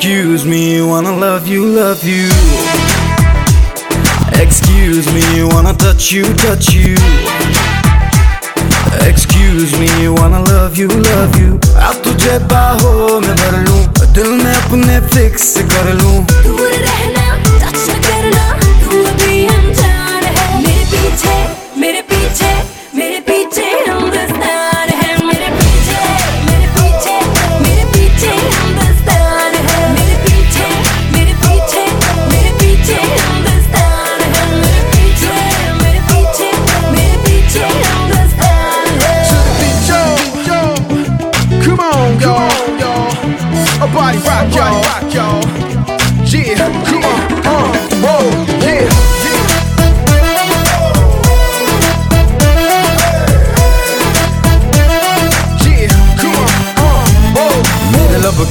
Excuse me, wanna love you, love you. Excuse me, wanna touch you, touch you. Excuse me, wanna love you, love you. आप तुझे बाहों में भर लूं, दिल में अपने फिक्स कर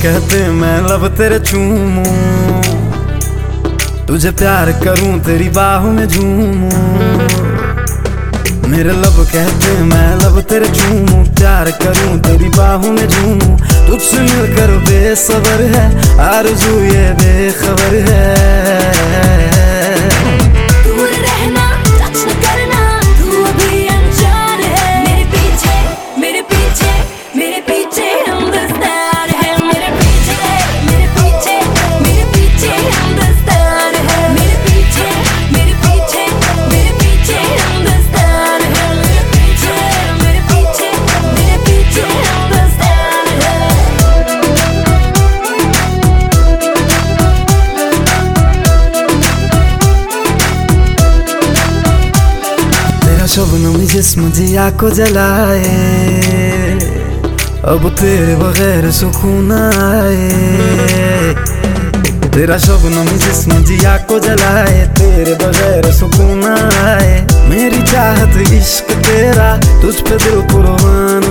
कहते मैं लब तेरे चूमू। तुझे प्यार करूँ, तेरी बाहों में झूमू। मेरे लब कहते मैं लब तेरे चूमू। प्यार करूँ, तेरी बाहों में झूमू। तुझसे मिलकर बेसबर है, आरज़ू ये बेखबर है। शबनम जिस्म जिया को जलाए। अब तेरे बगैर सुकून आए। तेरा शबनम जिस्म जिया को जलाए। तेरे बगैर सुकून आए। मेरी चाहत इश्क तेरा, तुझ पे दिल कुर्बान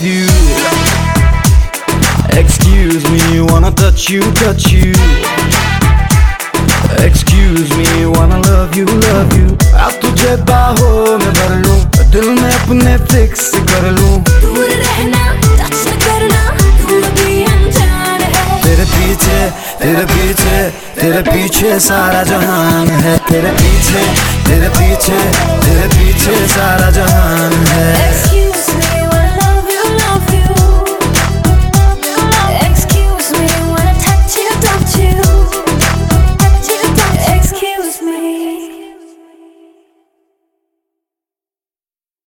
love you. Excuse me, wanna touch you, touch you. Excuse me, wanna love you, love you. अब तुझे बाहों में भर लूँ, दिल में अपने फिक्स कर लूँ. दूर रहना, टच न करना, तू अभी अनजान है. तेरे पीछे, तेरे पीछे, तेरे पीछे सारा जहान है. तेरे पीछे, तेरे पीछे, तेरे पीछे सारा जहान